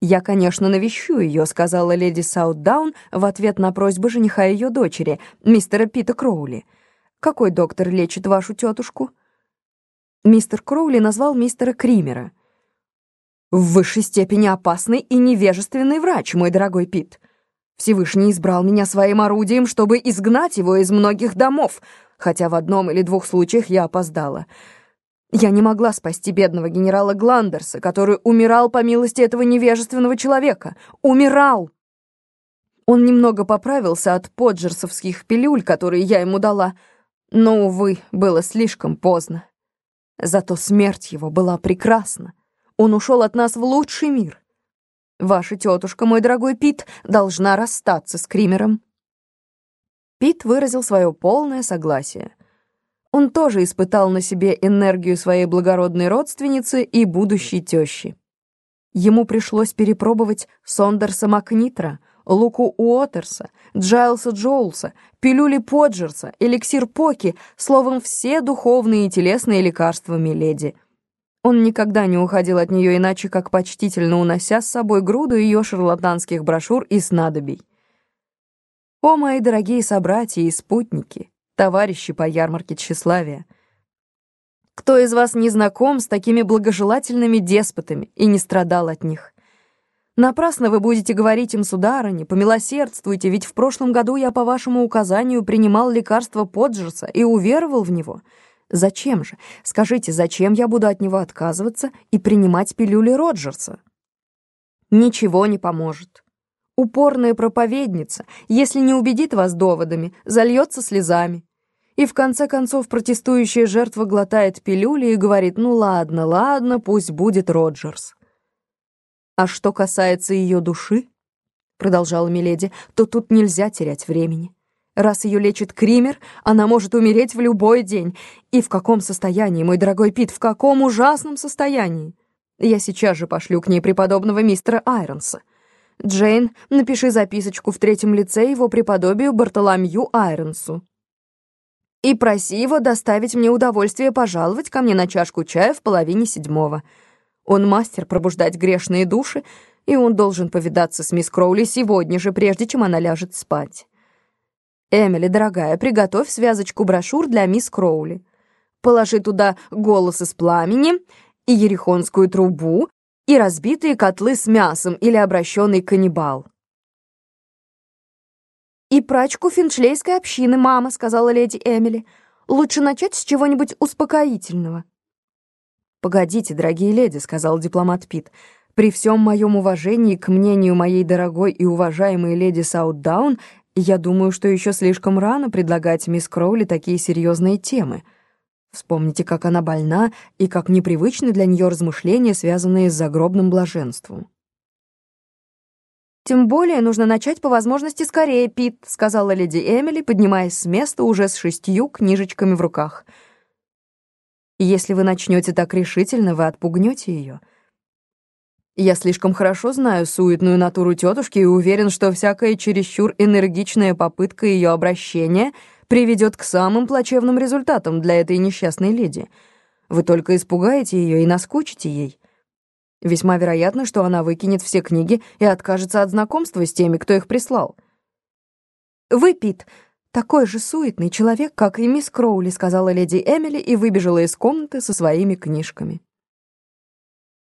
«Я, конечно, навещу ее», — сказала леди Саутдаун в ответ на просьбу жениха ее дочери, мистера Пита Кроули. «Какой доктор лечит вашу тетушку?» Мистер Кроули назвал мистера Кримера. «В высшей степени опасный и невежественный врач, мой дорогой Пит. Всевышний избрал меня своим орудием, чтобы изгнать его из многих домов, хотя в одном или двух случаях я опоздала». Я не могла спасти бедного генерала Гландерса, который умирал по милости этого невежественного человека. Умирал! Он немного поправился от поджерсовских пилюль, которые я ему дала, но, увы, было слишком поздно. Зато смерть его была прекрасна. Он ушел от нас в лучший мир. Ваша тетушка, мой дорогой Пит, должна расстаться с Кримером. Пит выразил свое полное согласие. Он тоже испытал на себе энергию своей благородной родственницы и будущей тещи. Ему пришлось перепробовать Сондерса Макнитра, Луку Уотерса, Джайлса Джоулса, пилюли Поджерса, эликсир Поки, словом, все духовные и телесные лекарства Миледи. Он никогда не уходил от нее иначе, как почтительно унося с собой груду ее шарлатанских брошюр и снадобий. О, мои дорогие собратья и спутники! Товарищи по ярмарке тщеславия. Кто из вас не знаком с такими благожелательными деспотами и не страдал от них? Напрасно вы будете говорить им, сударыня, помилосердствуйте, ведь в прошлом году я по вашему указанию принимал лекарство Поджерса и уверовал в него. Зачем же? Скажите, зачем я буду от него отказываться и принимать пилюли Роджерса? Ничего не поможет. Упорная проповедница, если не убедит вас доводами, зальется слезами. И в конце концов протестующая жертва глотает пилюли и говорит «ну ладно, ладно, пусть будет Роджерс». «А что касается ее души», — продолжала Миледи, «то тут нельзя терять времени. Раз ее лечит Кример, она может умереть в любой день. И в каком состоянии, мой дорогой Пит, в каком ужасном состоянии? Я сейчас же пошлю к ней преподобного мистера Айронса. Джейн, напиши записочку в третьем лице его преподобию Бартоломью Айронсу и проси его доставить мне удовольствие пожаловать ко мне на чашку чая в половине седьмого. Он мастер пробуждать грешные души, и он должен повидаться с мисс Кроули сегодня же, прежде чем она ляжет спать. Эмили, дорогая, приготовь связочку брошюр для мисс Кроули. Положи туда голос из пламени и ерехонскую трубу и разбитые котлы с мясом или обращенный каннибал. «И прачку финчлейской общины, мама», — сказала леди Эмили. «Лучше начать с чего-нибудь успокоительного». «Погодите, дорогие леди», — сказал дипломат Пит. «При всем моем уважении к мнению моей дорогой и уважаемой леди Саутдаун, я думаю, что еще слишком рано предлагать мисс Кроули такие серьезные темы. Вспомните, как она больна и как непривычны для нее размышления, связанные с загробным блаженством». «Тем более нужно начать по возможности скорее, Пит», сказала леди Эмили, поднимаясь с места уже с шестью книжечками в руках. «Если вы начнете так решительно, вы отпугнете ее». Я слишком хорошо знаю суетную натуру тетушки и уверен, что всякая чересчур энергичная попытка ее обращения приведет к самым плачевным результатам для этой несчастной леди. Вы только испугаете ее и наскучите ей. Весьма вероятно, что она выкинет все книги и откажется от знакомства с теми, кто их прислал. «Вы, Пит, такой же суетный человек, как и мисс Кроули», сказала леди Эмили и выбежала из комнаты со своими книжками.